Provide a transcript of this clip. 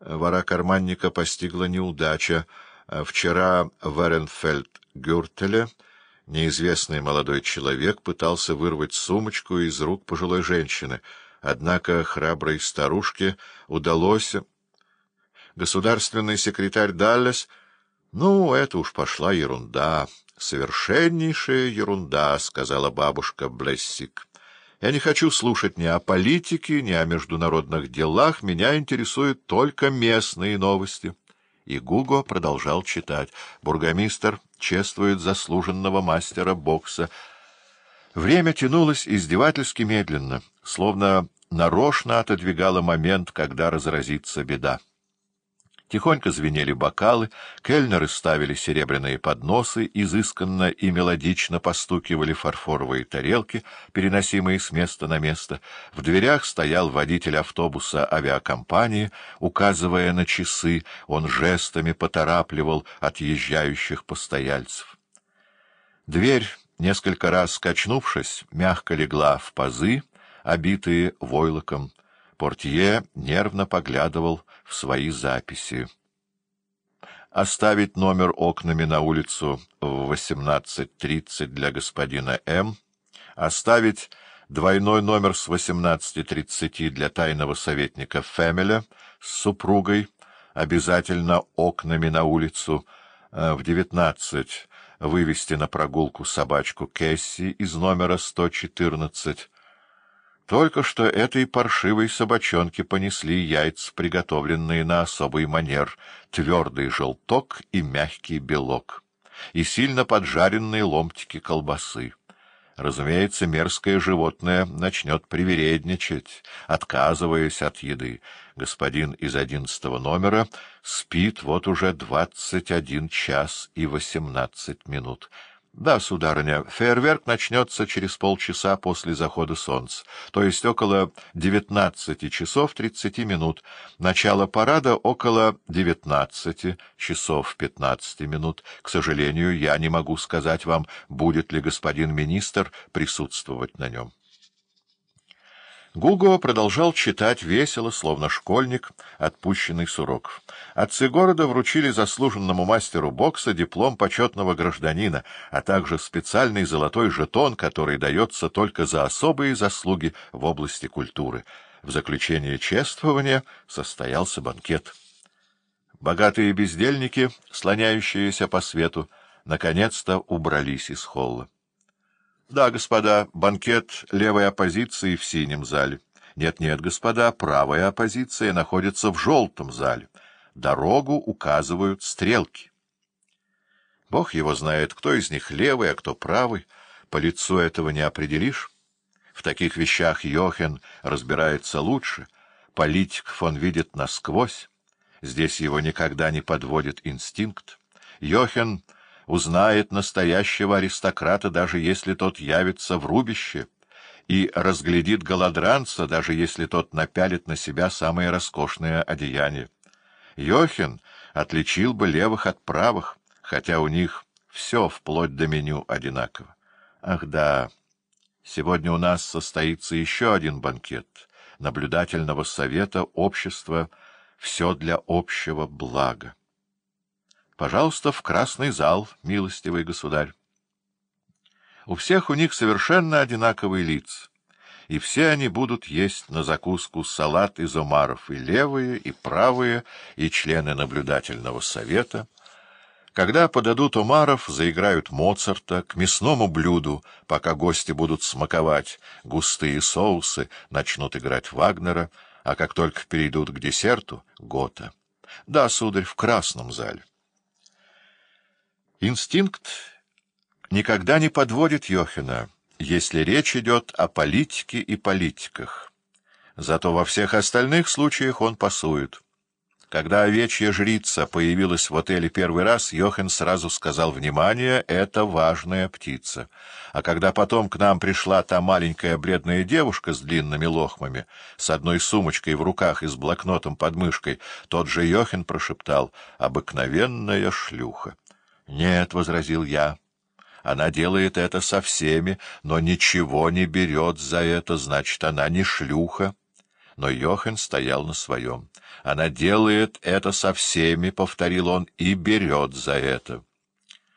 Вора карманника постигла неудача. Вчера в Эренфельд-Гюртеле неизвестный молодой человек пытался вырвать сумочку из рук пожилой женщины, однако храброй старушке удалось... Государственный секретарь Даллес... Ну, это уж пошла ерунда, совершеннейшая ерунда, — сказала бабушка Блессик. Я не хочу слушать ни о политике, ни о международных делах, меня интересуют только местные новости. И Гуго продолжал читать. Бургомистр чествует заслуженного мастера бокса. Время тянулось издевательски медленно, словно нарочно отодвигало момент, когда разразится беда. Тихонько звенели бокалы, кельнеры ставили серебряные подносы, изысканно и мелодично постукивали фарфоровые тарелки, переносимые с места на место. В дверях стоял водитель автобуса авиакомпании, указывая на часы, он жестами поторапливал отъезжающих постояльцев. Дверь, несколько раз качнувшись, мягко легла в пазы, обитые войлоком. Портье нервно поглядывал в свои записи. Оставить номер окнами на улицу в 18.30 для господина М. Оставить двойной номер с 18.30 для тайного советника Фэмеля с супругой, обязательно окнами на улицу, э, в 19 вывести на прогулку собачку Кэсси из номера 114, только что этой паршивой собачонке понесли яйца, приготовленные на особый манер, твердый желток и мягкий белок, и сильно поджаренные ломтики колбасы. Разумеется, мерзкое животное начнет привередничать, отказываясь от еды. Господин из одиннадцатого номера спит вот уже двадцать один час и восемнадцать минут. — Да, сударыня, фейерверк начнется через полчаса после захода солнца, то есть около девятнадцати часов тридцати минут. Начало парада около девятнадцати часов пятнадцати минут. К сожалению, я не могу сказать вам, будет ли господин министр присутствовать на нем. Гуго продолжал читать весело, словно школьник, отпущенный с уроков. Отцы города вручили заслуженному мастеру бокса диплом почетного гражданина, а также специальный золотой жетон, который дается только за особые заслуги в области культуры. В заключение чествования состоялся банкет. Богатые бездельники, слоняющиеся по свету, наконец-то убрались из холла. — Да, господа, банкет левой оппозиции в синем зале. Нет-нет, господа, правая оппозиция находится в желтом зале. Дорогу указывают стрелки. Бог его знает, кто из них левый, а кто правый. По лицу этого не определишь. В таких вещах Йохен разбирается лучше. Политик он видит насквозь. Здесь его никогда не подводит инстинкт. Йохен узнает настоящего аристократа, даже если тот явится в рубище, и разглядит голодранца, даже если тот напялит на себя самое роскошное одеяние. Йохин отличил бы левых от правых, хотя у них все вплоть до меню одинаково. Ах да, сегодня у нас состоится еще один банкет наблюдательного совета общества «Все для общего блага». Пожалуйста, в красный зал, милостивый государь. У всех у них совершенно одинаковые лица, и все они будут есть на закуску салат из омаров, и левые, и правые, и члены наблюдательного совета. Когда подадут омаров, заиграют Моцарта, к мясному блюду, пока гости будут смаковать густые соусы, начнут играть Вагнера, а как только перейдут к десерту — Гота. Да, сударь, в красном зале. Инстинкт никогда не подводит Йохина, если речь идет о политике и политиках. Зато во всех остальных случаях он пасует. Когда овечья жрица появилась в отеле первый раз, Йохен сразу сказал «Внимание, это важная птица». А когда потом к нам пришла та маленькая бледная девушка с длинными лохмами, с одной сумочкой в руках и с блокнотом под мышкой, тот же Йохен прошептал «Обыкновенная шлюха». — Нет, — возразил я, — она делает это со всеми, но ничего не берет за это, значит, она не шлюха. Но Йохен стоял на своем. Она делает это со всеми, — повторил он, — и берет за это.